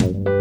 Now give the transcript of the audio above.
you